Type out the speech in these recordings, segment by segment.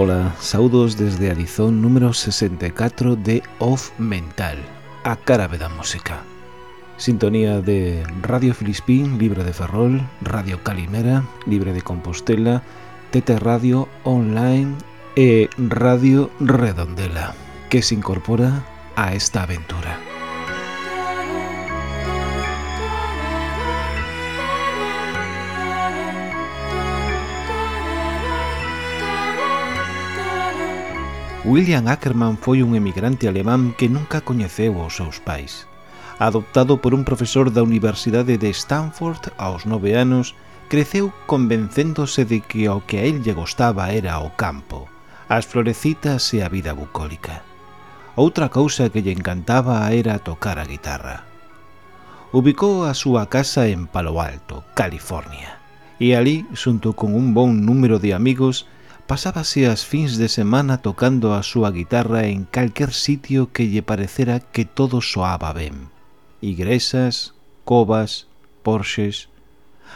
Ola, saudos desde a número 64 de Off Mental, a carabe da música. Sintonía de Radio Filispín, Libre de Ferrol, Radio Calimera, Libre de Compostela, TT Radio Online e Radio Redondela, que se incorpora a esta aventura. William Ackerman foi un emigrante alemán que nunca coñeceu aos seus pais. Adoptado por un profesor da Universidade de Stanford aos nove anos, creceu convencéndose de que o que a él lle gostaba era o campo, as florecitas e a vida bucólica. Outra cousa que lle encantaba era tocar a guitarra. Ubicou a súa casa en Palo Alto, California, e ali, xunto con un bon número de amigos, pasábase as fins de semana tocando a súa guitarra en calquer sitio que lle parecera que todo soaba ben. Igrexas, covas, porxes...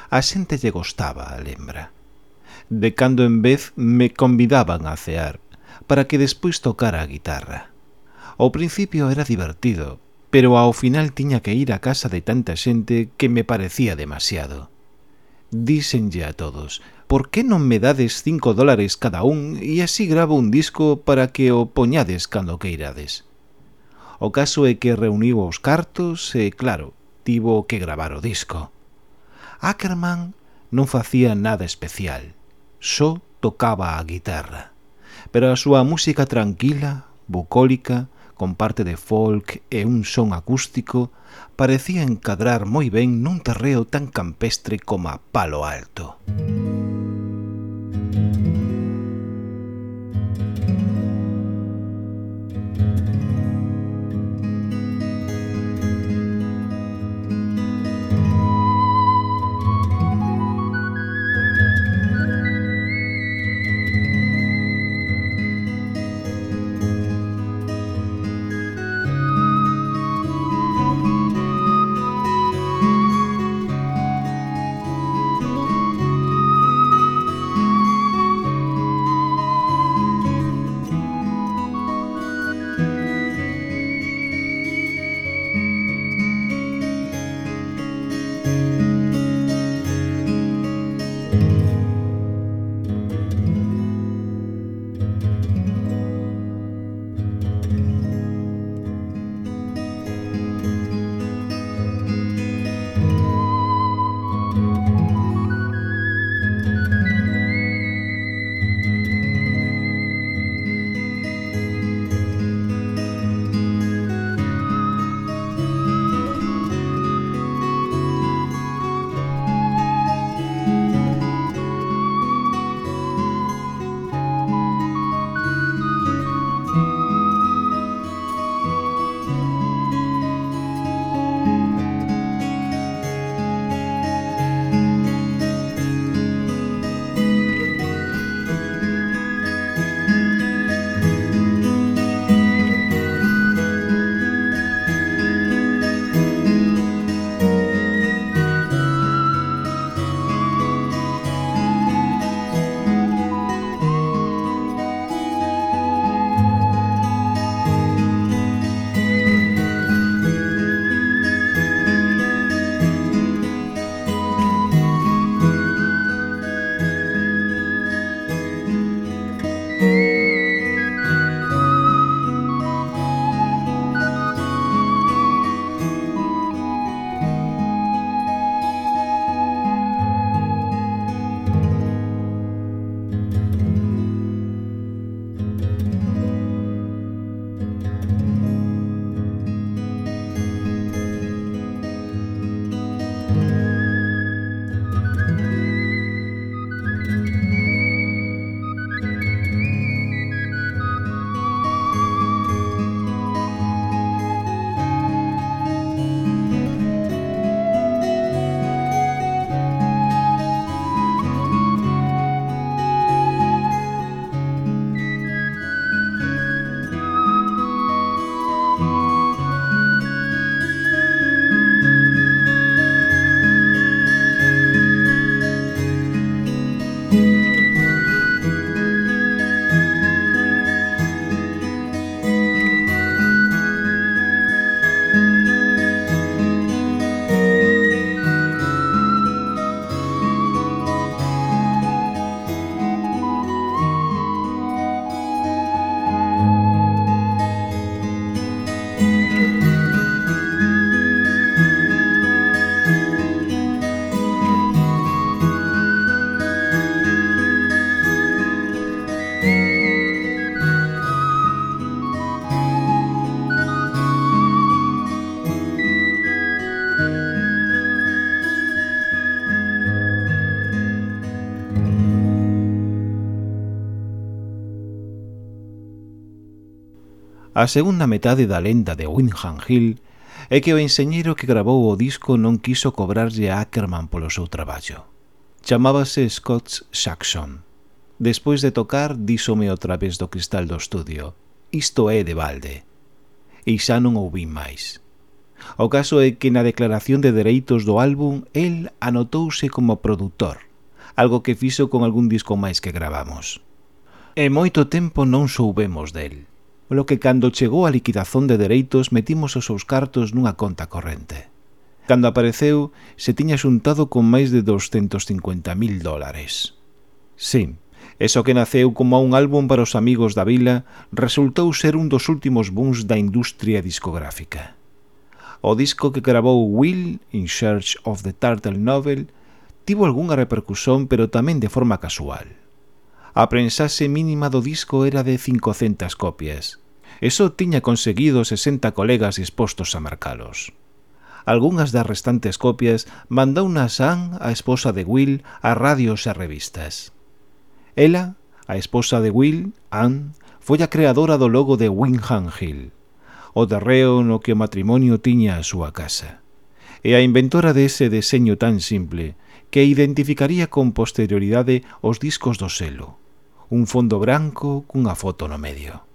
A xente lle gostaba, lembra. De cando en vez me convidaban a cear, para que despois tocara a guitarra. Ao principio era divertido, pero ao final tiña que ir a casa de tanta xente que me parecía demasiado. Dísenlle a todos, por que non me dades 5 dólares cada un e así gravo un disco para que o poñades cando queirades? O caso é que reuniu os cartos e, claro, tivo que gravar o disco. Ackerman non facía nada especial, só tocaba a guitarra. Pero a súa música tranquila, bucólica, con parte de folk e un son acústico, parecía encadrar moi ben nun terreo tan campestre como a Palo Alto. Música A segunda metade da lenda de Windham Hill é que o enxeñeiro que gravou o disco non quiso cobrarlle a Ackerman polo seu traballo. Chamábase Scott Saxon. Despois de tocar, dísome outra vez do cristal do estudio. Isto é de balde. E xa non ouvi máis. O caso é que na declaración de dereitos do álbum el anotouse como produtor, algo que fixo con algún disco máis que gravamos. E moito tempo non soubemos del polo que cando chegou a liquidación de dereitos metimos os seus cartos nunha conta corrente. Cando apareceu, se tiña xuntado con máis de 250.000 dólares. Sí, eso que naceu como un álbum para os amigos da vila resultou ser un dos últimos booms da industria discográfica. O disco que gravou Will in Search of the Turtle Novel tivo algunha repercusión pero tamén de forma casual. A prensaxe mínima do disco era de 500 copias, e só tiña conseguido 60 colegas dispostos a marcalos. Algúnas das restantes copias mandounas a a esposa de Will, a radios e a revistas. Ela, a esposa de Will, Ann, foi a creadora do logo de Wingham Hill, o terreo no que o matrimonio tiña a súa casa. E a inventora dese deseño tan simple que identificaría con posterioridade os discos do selo, un fondo branco cunha foto no medio.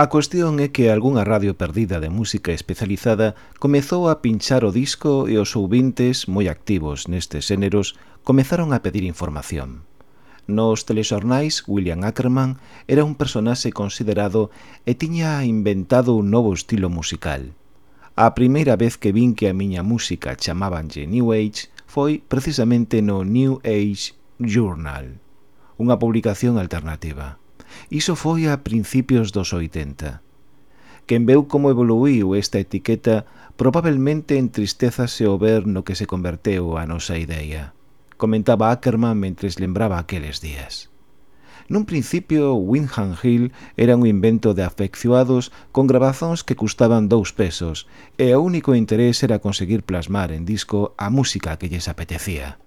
A cuestión é que algunha radio perdida de música especializada comezou a pinchar o disco e os ouvintes, moi activos nestes xéneros, comezaron a pedir información. Nos telexornais, William Ackerman era un personaxe considerado e tiña inventado un novo estilo musical. A primeira vez que vin que a miña música chamábanlle New Age foi precisamente no New Age Journal, unha publicación alternativa. Iso foi a principios dos 80. Quen veu como evoluiu esta etiqueta probablemente entristezase o ver no que se converteu a nosa idea. Comentaba Ackerman mentres lembraba aqueles días. Nun principio, Windham Hill era un invento de afeccionados con grabazóns que custaban dous pesos e o único interés era conseguir plasmar en disco a música que lles apetecía.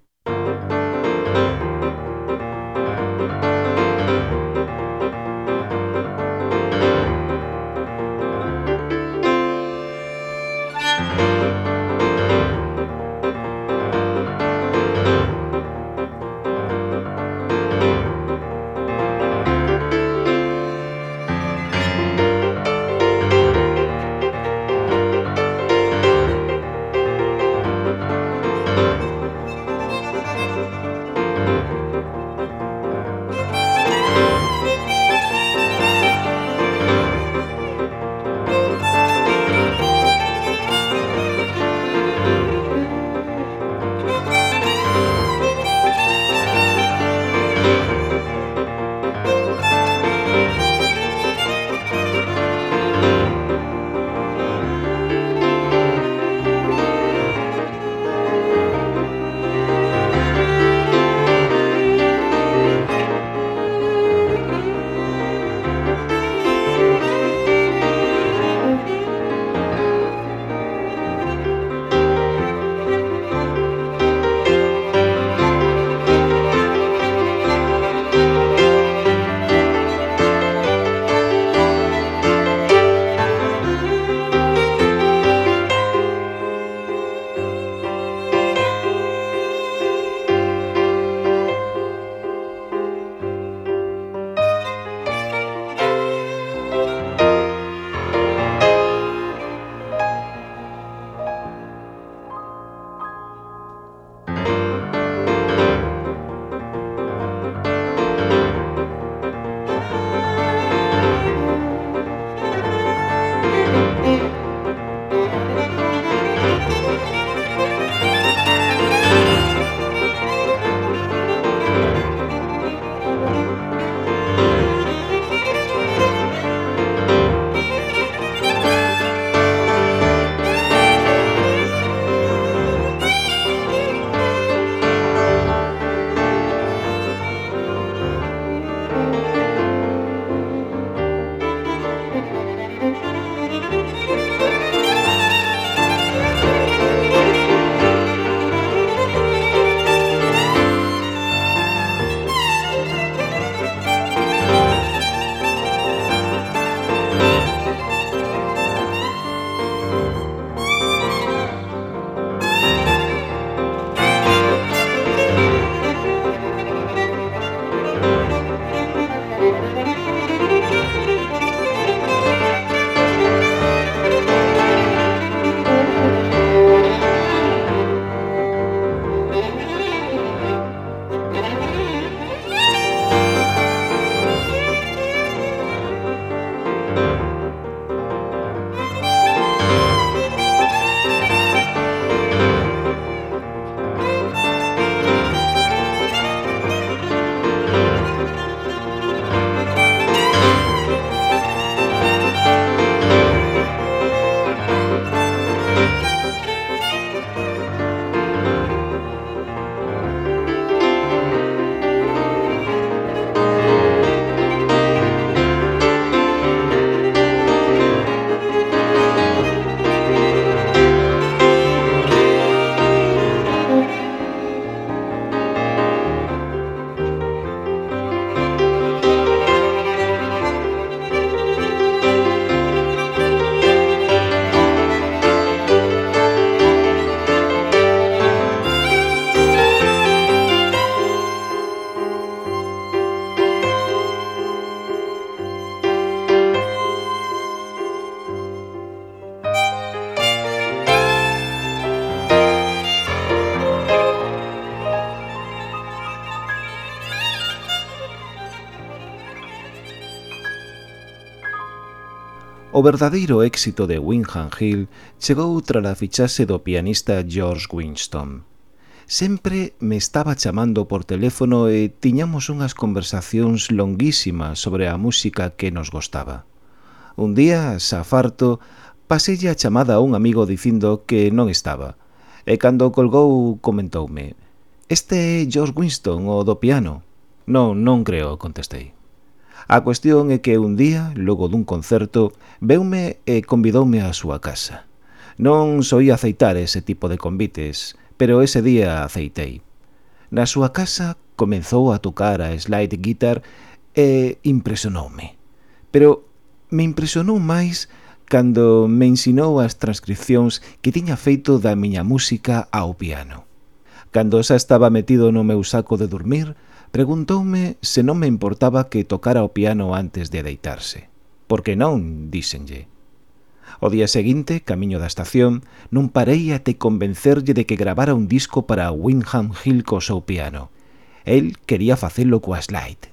verdadeiro éxito de Wingham Hill chegou tras a fichaxe do pianista George Winston. Sempre me estaba chamando por teléfono e tiñamos unhas conversacións longuísimas sobre a música que nos gostaba. Un día, xa farto, paselle a chamada a un amigo dicindo que non estaba, e cando colgou comentoume «Este é George Winston, o do piano». «Non, non creo», contestei. A cuestión é que un día, logo dun concerto, veume e convidoume á súa casa. Non soía aceitar ese tipo de convites, pero ese día aceitei. Na súa casa comenzou a tocar a slide guitar e impresionoume. Pero me impresionou máis cando me ensinou as transcripcións que tiña feito da miña música ao piano. Cando xa estaba metido no meu saco de dormir, Preguntoume se non me importaba que tocara o piano antes de deitarse. Por que non, díxenlle. O día seguinte, camiño da estación, non parei até convencerlle de que gravara un disco para Winham Hill co seu piano. El quería facelo coa slide.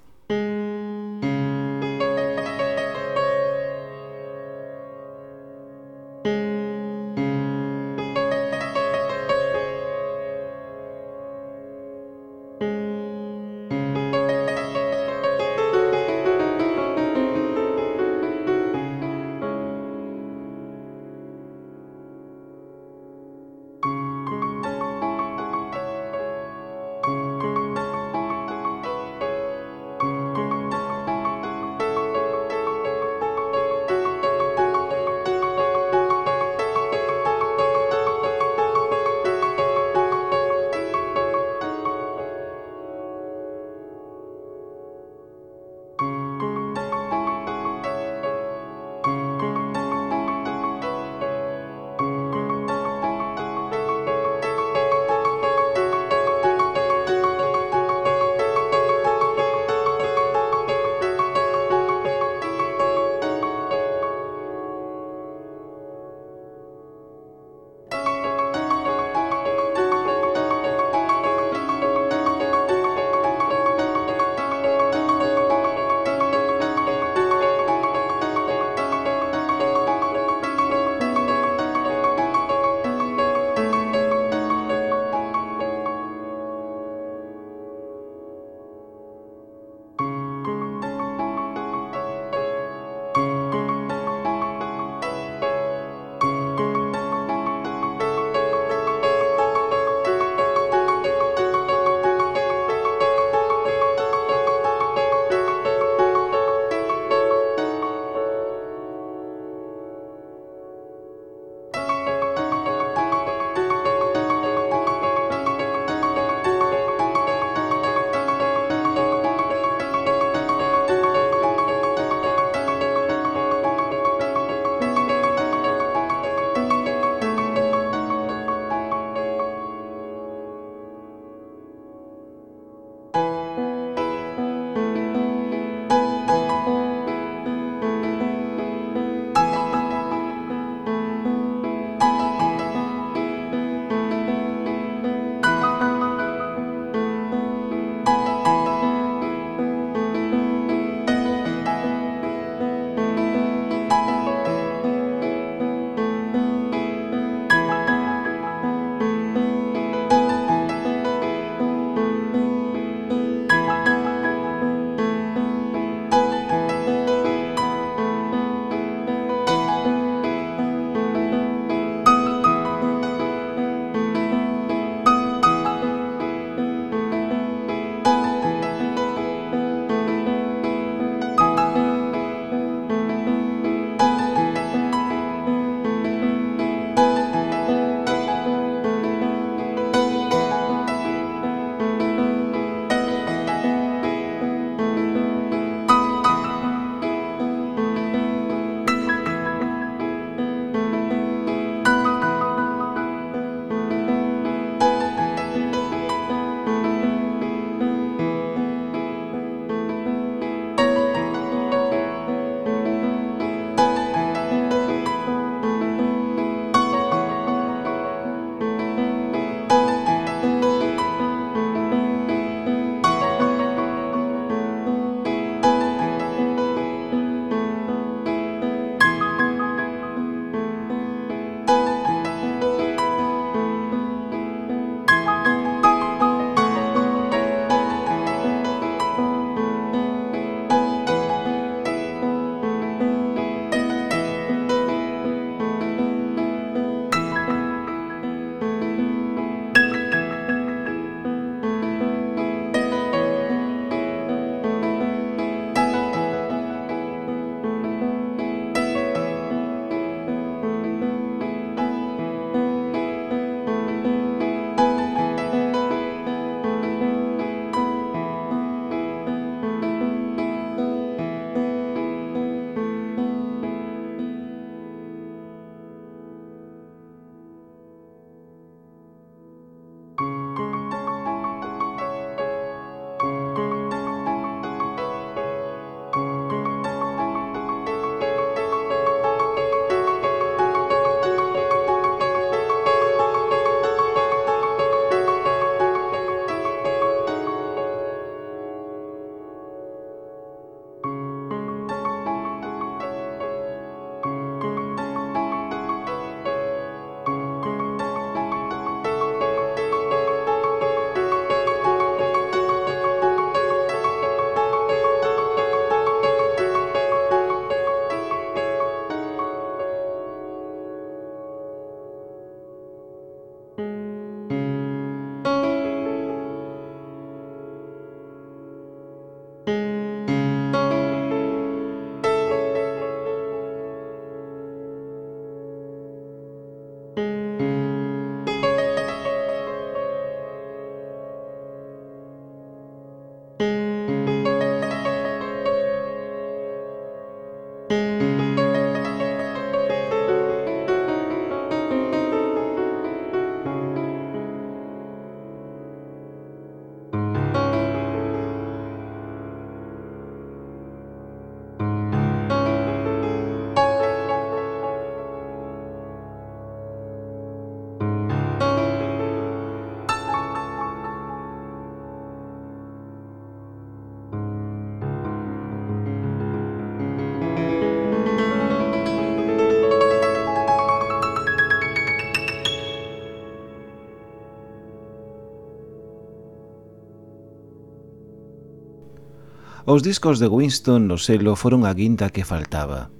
Os discos de Winston no selo foron a guinda que faltaba.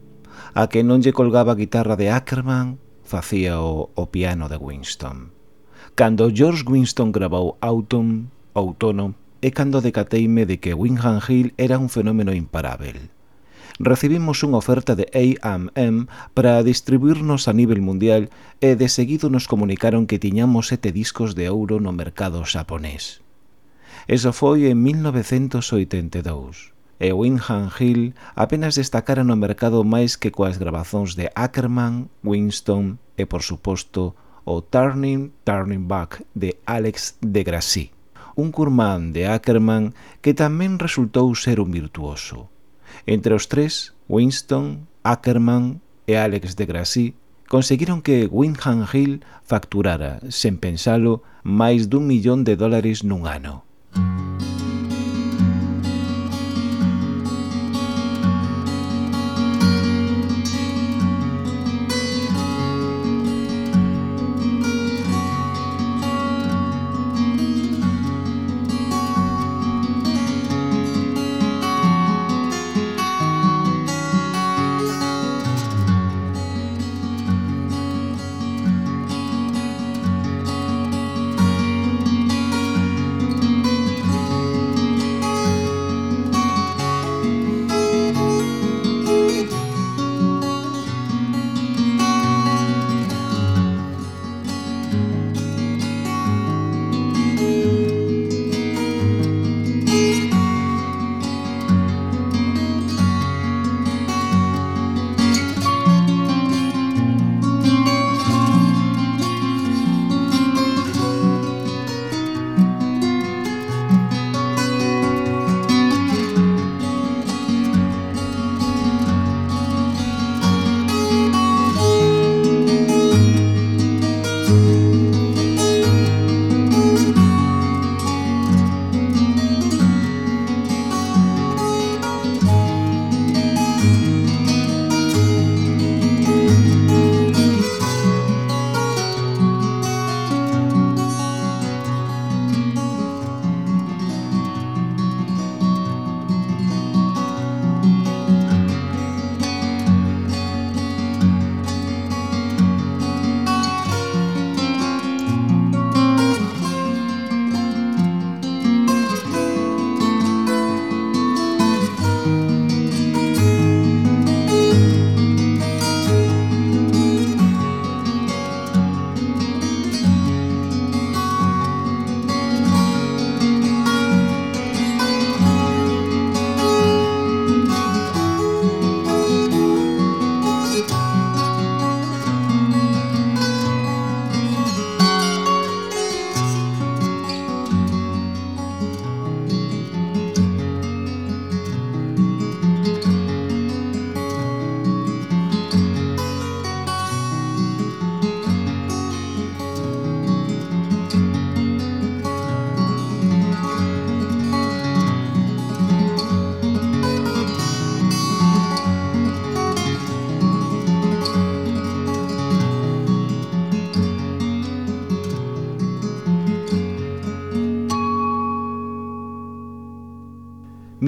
A que non lle colgaba a guitarra de Ackerman, facía o, o piano de Winston. Cando George Winston grabou Autumn, Outono, é cando decateime de que Wingham Hill era un fenómeno imparável. Recibimos unha oferta de A&M para distribuirnos a nivel mundial e de seguido nos comunicaron que tiñamos sete discos de ouro no mercado xaponés. Eso foi en 1982 e Winham Hill apenas destacara no mercado máis que coas grabazóns de Ackerman, Winston e, por suposto, o Turning Turning Back de Alex de Grassi, un curmán de Ackerman que tamén resultou ser un virtuoso. Entre os tres, Winston, Ackerman e Alex de Grassi conseguiron que Winham Hill facturara, sen pensalo, máis dun millón de dólares nun ano. Thank you.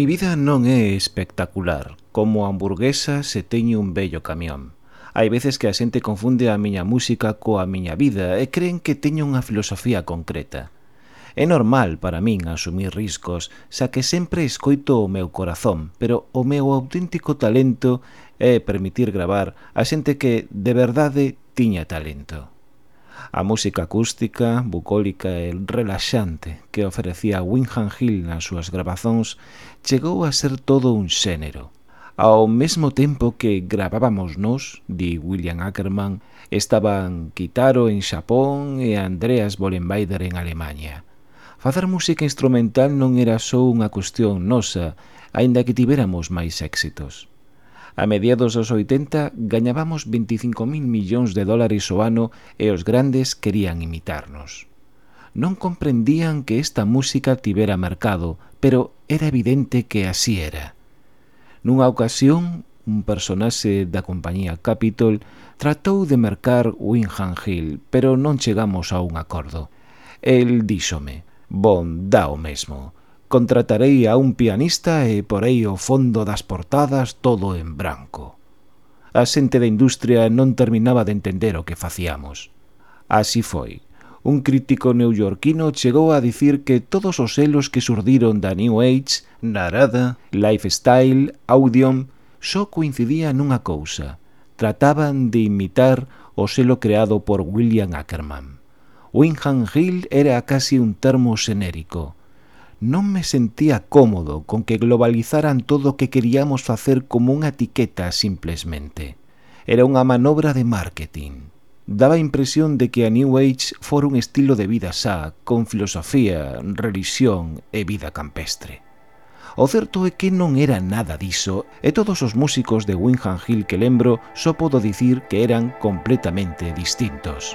mi vida non é espectacular. Como hamburguesa se teño un bello camión. Hai veces que a xente confunde a miña música coa miña vida e creen que teño unha filosofía concreta. É normal para min asumir riscos, xa que sempre escoito o meu corazón, pero o meu auténtico talento é permitir gravar a xente que de verdade tiña talento a música acústica, bucólica e relaxante que ofrecía Winham Hill nas súas grabazóns chegou a ser todo un xénero. Ao mesmo tempo que gravábamos nós, di William Ackerman, estaban Kitaro en Xapón e Andreas Bollenbeider en Alemanha. Facer música instrumental non era só unha cuestión nosa, aínda que tiveramos máis éxitos. A mediados dos 80 gañábamos 25.000 millóns de dólares o ano e os grandes querían imitarnos. Non comprendían que esta música tivera mercado, pero era evidente que así era. Nunha ocasión, un personaxe da compañía Capitol, tratou de mercar Winham Hill, pero non chegamos a un acordo. El díxome, bon, dá o mesmo. Contratarei a un pianista e porei o fondo das portadas todo en branco. A xente da industria non terminaba de entender o que facíamos. Así foi. Un crítico neoyorquino chegou a dicir que todos os selos que surdiron da New Age, Narada, Lifestyle, Audion, só coincidían nunha cousa. Trataban de imitar o selo creado por William Ackerman. Wingham Hill era casi un termo xenérico, non me sentía cómodo con que globalizaran todo o que queríamos facer como unha etiqueta simplesmente. Era unha manobra de marketing. Daba a impresión de que a New Age fora un estilo de vida xa, con filosofía, religión e vida campestre. O certo é que non era nada diso, e todos os músicos de Winham Hill que lembro só podo dicir que eran completamente distintos.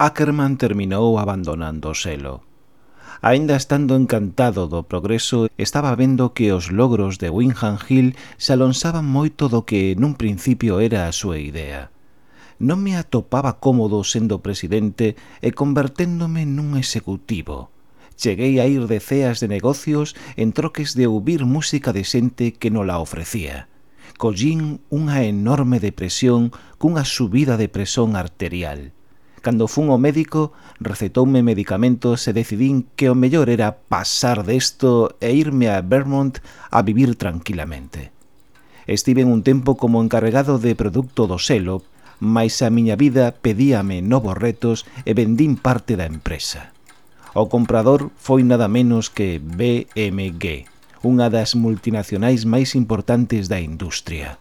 Ackerman terminou abandonando o selo. Aínda estando encantado do progreso, estaba vendo que os logros de Winham Hill se alonsaban moito do que nun principio era a súa idea. Non me atopaba cómodo sendo presidente e converténdome nun executivo. Cheguei a ir de ceas de negocios en troques de ouvir música de xente que non la ofrecía collín unha enorme depresión cunha subida de presión arterial. Cando fun ao médico, recetoume medicamentos e decidín que o mellor era pasar desto e irme a Vermont a vivir tranquilamente. Estive un tempo como encarregado de produto do selo, mais a miña vida pedíame novos retos e vendín parte da empresa. O comprador foi nada menos que BMG, unha das multinacionais máis importantes da industria.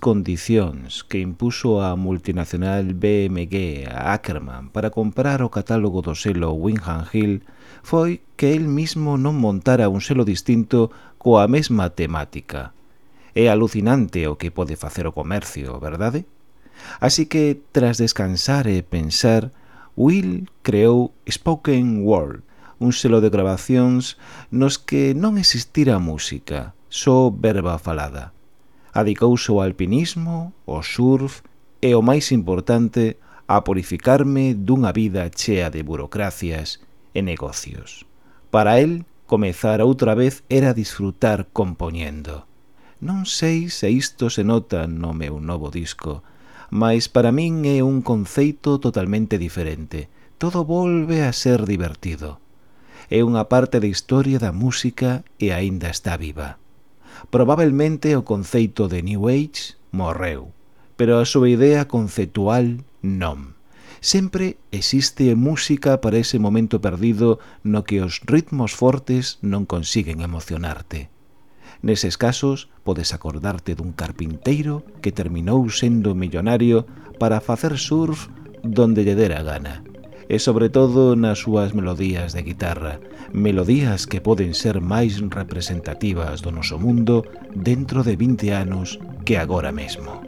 condicións que impuso a multinacional BMG a Ackerman para comprar o catálogo do selo Wingham Hill foi que el mismo non montara un selo distinto coa mesma temática. É alucinante o que pode facer o comercio, verdade? Así que, tras descansar e pensar, Will creou Spoken World, un selo de grabacións nos que non existira música, só verba falada Adicouse ao alpinismo, ao surf e, o máis importante, a purificarme dunha vida chea de burocracias e negocios. Para el, comezar outra vez era disfrutar compoñendo. Non sei se isto se nota no meu novo disco, mas para min é un conceito totalmente diferente. Todo volve a ser divertido. É unha parte da historia da música e aínda está viva probablemente o conceito de New Age morreu, pero a súa idea conceptual non. Sempre existe música para ese momento perdido no que os ritmos fortes non consiguen emocionarte. Neses casos, podes acordarte dun carpinteiro que terminou sendo millonario para facer surf donde lle dera gana e sobre todo nas súas melodías de guitarra, melodías que poden ser máis representativas do noso mundo dentro de 20 anos que agora mesmo.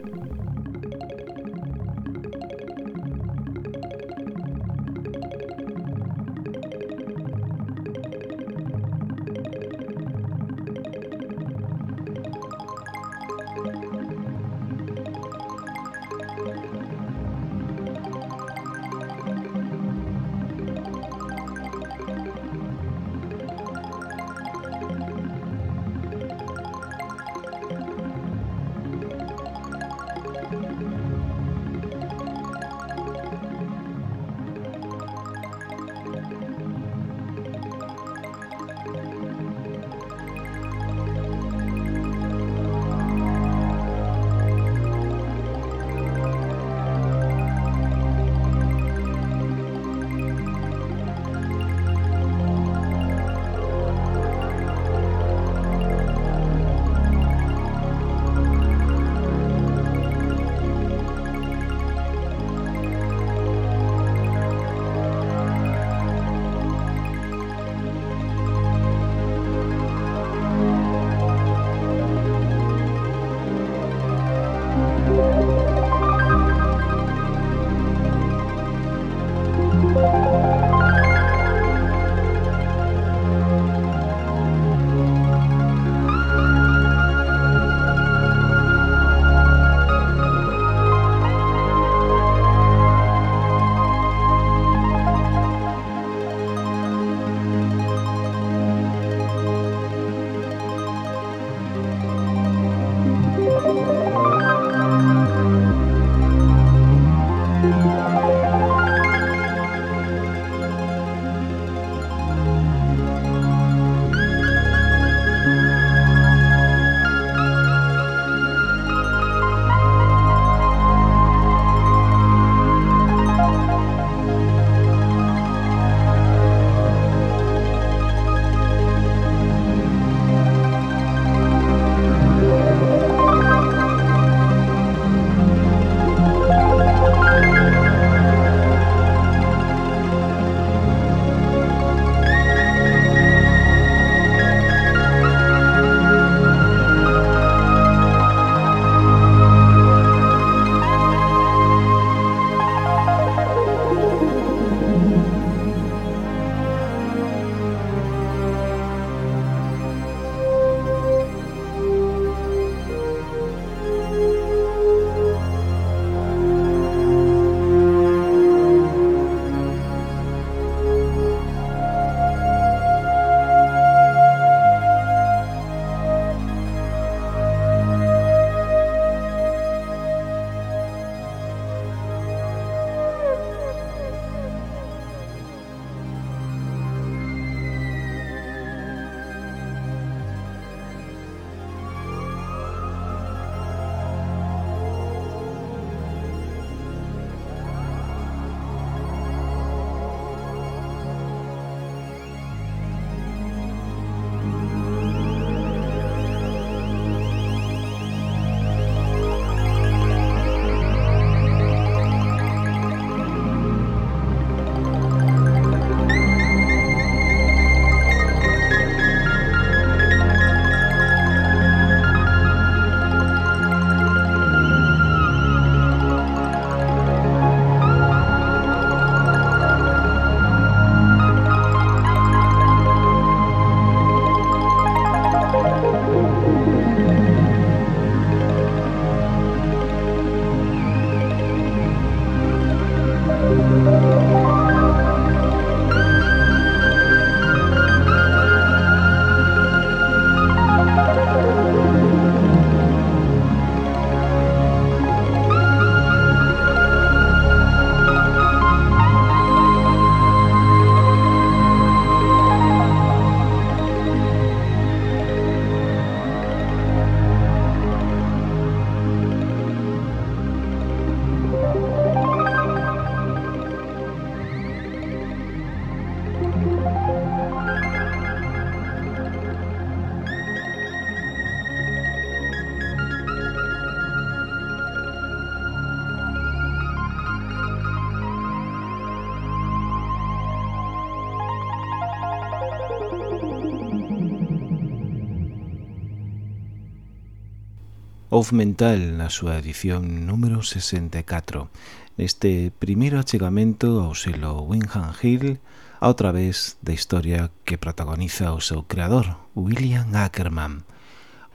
Love Mental na súa edición número 64 neste primeiro achegamento ao selo Wingham Hill a outra vez da historia que protagoniza o seu creador, William Ackerman.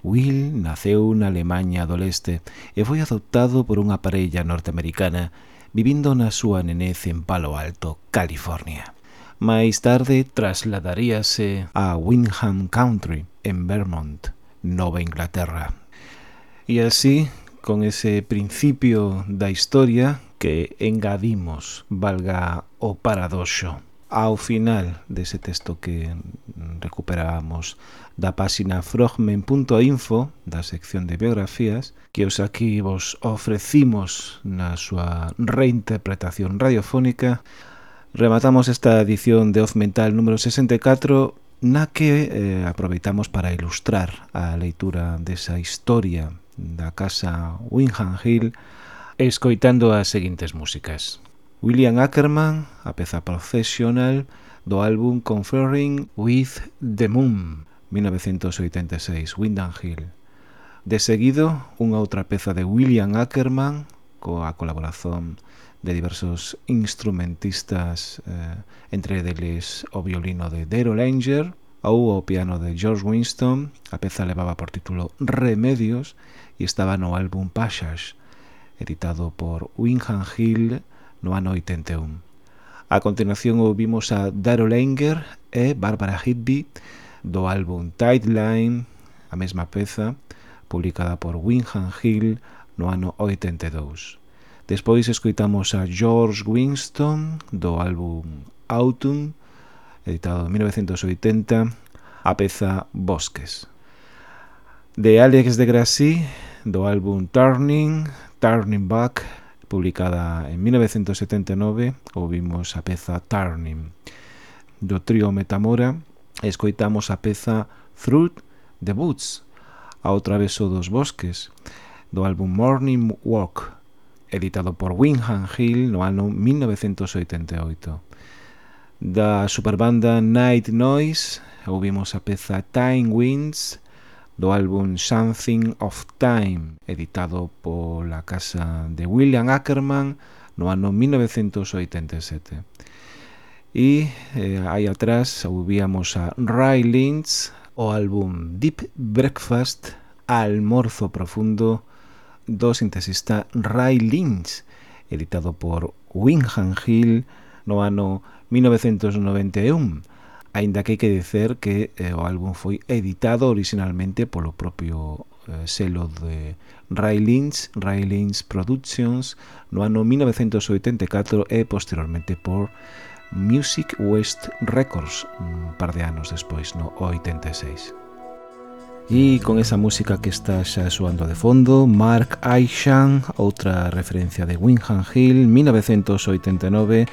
Will naceu na Alemanha do leste e foi adoptado por unha parella norteamericana vivindo na súa nenez en Palo Alto, California. Máis tarde trasladaríase a Windham Country, en Vermont, Nova Inglaterra, E así, con ese principio da historia que engadimos, valga o paradoxo. Ao final dese texto que recuperábamos da páxina frogmen.info da sección de biografías que os aquí vos ofrecimos na súa reinterpretación radiofónica rematamos esta edición de Off Mental número 64 na que eh, aproveitamos para ilustrar a leitura desa historia da casa Wingham Hill escoitando as seguintes músicas. William Ackerman, a peza procesional do álbum Conferring with the Moon, 1986, Windham Hill. De seguido, unha outra peza de William Ackerman, coa colaboración de diversos instrumentistas, eh, entre deles o violino de Daryl Langer ou o piano de George Winston, a peza levaba por título Remedios, e estaba no álbum Passage, editado por Wingham Hill no ano 81. A continuación ouvimos a Daryl Langer e Barbara Higby do álbum Tideline, a mesma peza, publicada por Wingham Hill no ano 82. Despois escoitamos a George Winston do álbum Autumn, editado en 1980, a peza Bosques. De Alex de Grassi do álbum Turning, Turning Back, publicada en 1979, ouvimos a peza Turning. Do trío Metamora, escoitamos a peza Fruit the Boots, ao traveso dos bosques, do álbum Morning Walk, editado por Wingham Hill no ano 1988. Da superbanda Night Noise, ouvimos a peza Time Winds, do álbum Something of Time, editado pola casa de William Ackerman no ano 1987. E eh, aí atrás ouvíamos a Ray Lynch o álbum Deep Breakfast, Almorzo Profundo, do sintesista Ray Lynch, editado por Wingham Hill no ano 1991. Aínda que hai que dicer que eh, o álbum foi editado originalmente polo propio eh, selo de Ray Lynch, Ray Lynch Productions, no ano 1984 e posteriormente por Music West Records, un par de anos despois, no 86. E con esa música que está xa soando de fondo, Mark Aishan, outra referencia de Wingham Hill, 1989,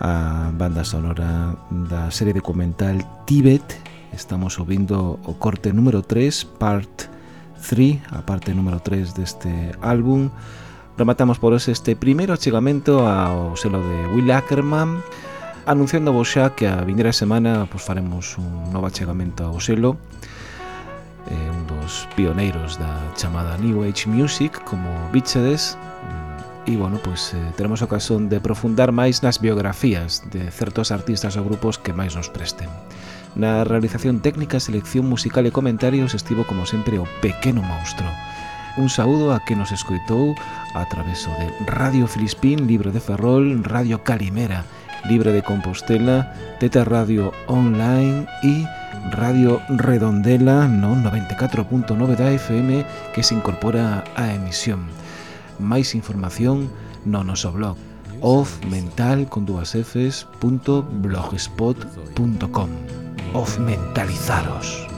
a banda sonora da serie documental Tíbet Estamos ouvindo o corte número 3, part 3, a parte número 3 deste álbum. Rematamos por ese este primeiro achegamento ao selo de Will Ackerman Anunciando vos xa que a vindeira semana pues, faremos un novo achegamento ao selo eh, Un dos pioneiros da chamada New Age Music como Bichedes E, bueno, pois eh, teremos ocasión de profundar máis nas biografías de certos artistas ou grupos que máis nos presten. Na realización técnica, selección musical e comentarios estivo, como sempre, o pequeno monstro. Un saúdo a que nos escoitou a traveso de Radio Filispín, Libre de Ferrol, Radio Calimera, Libre de Compostela, Teta Radio Online e Radio Redondela no 94.9 da FM que se incorpora á emisión máis información no noso blog offmental.blogspot.com Off Ofmentalizaros.